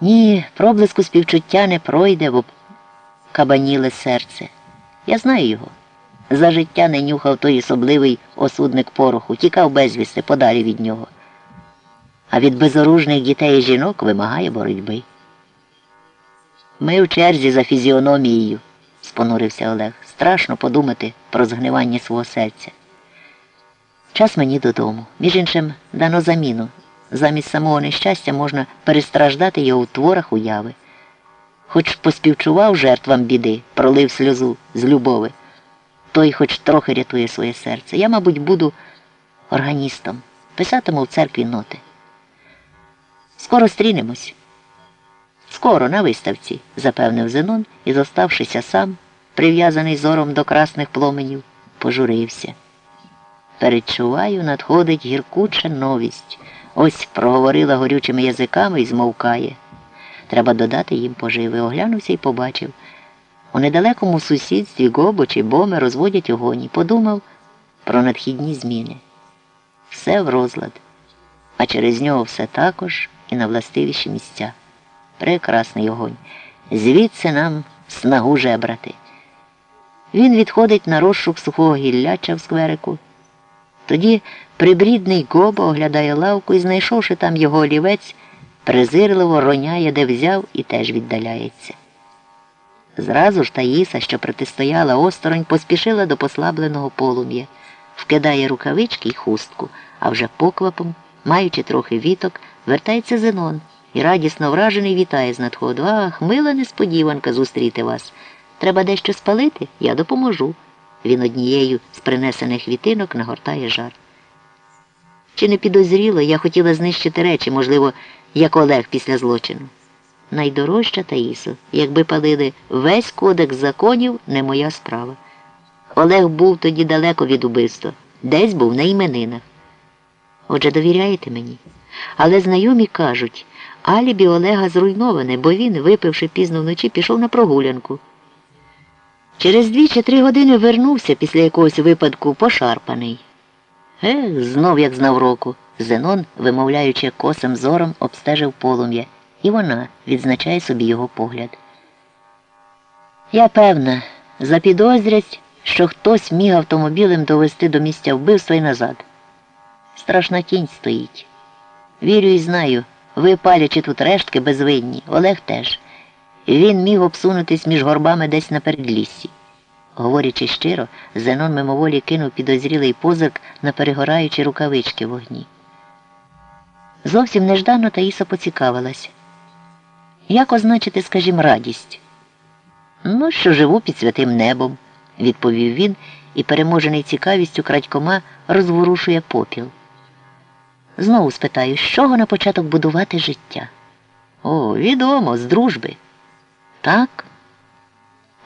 Ні, проблиску співчуття не пройде, бо кабаніле серце. Я знаю його. За життя не нюхав той особливий осудник пороху, тікав безвісти подалі від нього. А від безоружних дітей і жінок вимагає боротьби. Ми в черзі за фізіономією, спонурився Олег. Страшно подумати про згнивання свого серця. Час мені додому. Між іншим дано заміну. Замість самого нещастя можна перестраждати його у творах уяви. Хоч поспівчував жертвам біди, пролив сльозу з любови, той хоч трохи рятує своє серце. Я, мабуть, буду органістом, писатиму в церкві ноти. Скоро стрінемось. Скоро на виставці, запевнив Зенон і, зоставшися сам, прив'язаний зором до красних пломенів, пожурився. Передчуваю, надходить гіркуча новість. Ось проговорила горючими язиками і змовкає. Треба додати їм поживи. Оглянувся і побачив. У недалекому сусідстві Гобо чи Боми розводять огоні. Подумав про надхідні зміни. Все в розлад, а через нього все також і на властивіші місця. Прекрасний огонь. Звідси нам снагу жебрати. Він відходить на розшук сухого гілляча в скверику. Тоді прибрідний Гоба оглядає лавку і, знайшовши там його олівець, презирливо роняє, де взяв, і теж віддаляється. Зразу ж Таїса, що протистояла осторонь, поспішила до послабленого полум'я, вкидає рукавички й хустку, а вже поквапом, маючи трохи віток, вертається Зенон і радісно вражений вітає з надходу. Ах, мила несподіванка зустріти вас. Треба дещо спалити, я допоможу. Він однією з принесених вітинок нагортає жар. Чи не підозріло, я хотіла знищити речі, можливо, як Олег після злочину. Найдорожча Таїсо, якби палили весь кодекс законів, не моя справа. Олег був тоді далеко від убивства, десь був на іменинах. Отже, довіряєте мені. Але знайомі кажуть, алібі Олега зруйноване, бо він, випивши пізно вночі, пішов на прогулянку. Через дві чи три години вернувся після якогось випадку пошарпаний. Ех, знов як знав року. Зенон, вимовляючи косим зором, обстежив полум'я, і вона відзначає собі його погляд. Я певна, запідозрять, що хтось міг автомобілем довести до місця вбивства і назад. Страшна тінь стоїть. Вірю і знаю, ви палячи тут рештки безвинні, Олег теж. Він міг обсунутись між горбами десь на передліссі. Говорячи щиро, Зенон мимоволі кинув підозрілий позирк на перегораючі рукавички вогні. Зовсім неждано Таїса поцікавилася. Як означити, скажімо, радість? Ну, що живу під святим небом, відповів він і, переможений цікавістю, крадькома розворушує попіл. Знову спитаю, з чого на початок будувати життя? О, відомо, з дружби. Так?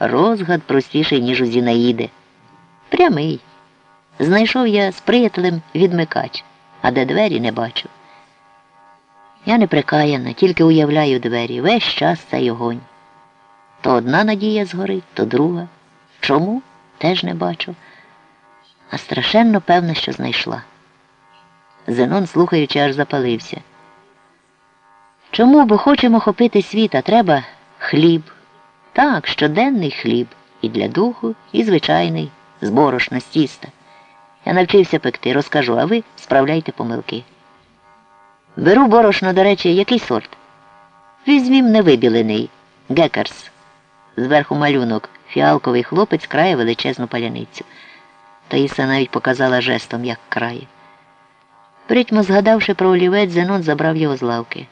Розгад простіший, ніж у Зінаїди. Прямий. Знайшов я з приятелем відмикач, а де двері не бачу. Я не прикаяна, тільки уявляю двері. Весь час цей огонь. То одна надія згорить, то друга. Чому? Теж не бачу. А страшенно певно, що знайшла. Зенон, слухаючи, аж запалився. Чому бо хочемо хопити світ, а треба хліб? Так, щоденний хліб і для духу, і звичайний, з борошна, з тіста. Я навчився пекти, розкажу, а ви справляйте помилки. Беру борошно, до речі, який сорт? Візьмім невибілений, гекерс. Зверху малюнок, фіалковий хлопець крає величезну паляницю. Таїса навіть показала жестом, як крає. Притьмо, згадавши про олівець, Зенон забрав його з лавки.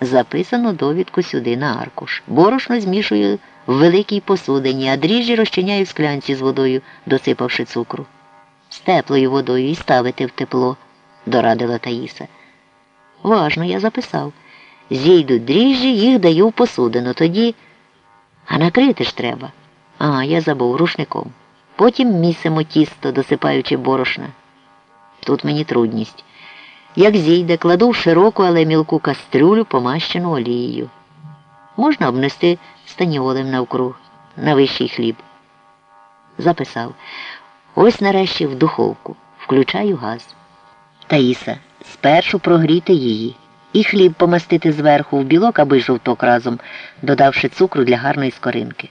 Записано довідку сюди на аркуш. Борошно змішую в великій посудині, а дріжджі розчиняю в склянці з водою, досипавши цукру. З теплою водою і ставити в тепло, дорадила Таїса. Важно, я записав. Зійдуть дріжджі, їх даю в посудину. Тоді. А накрити ж треба. А, я забув рушником. Потім місимо тісто, досипаючи борошна. Тут мені трудність. Як зійде, кладу в широку, але мілку кастрюлю, помащену олією. Можна обнести станіолем навкруг, на вищий хліб. Записав. Ось нарешті в духовку. Включаю газ. Таїса, спершу прогріти її. І хліб помастити зверху в білок або жовток разом, додавши цукру для гарної скоринки.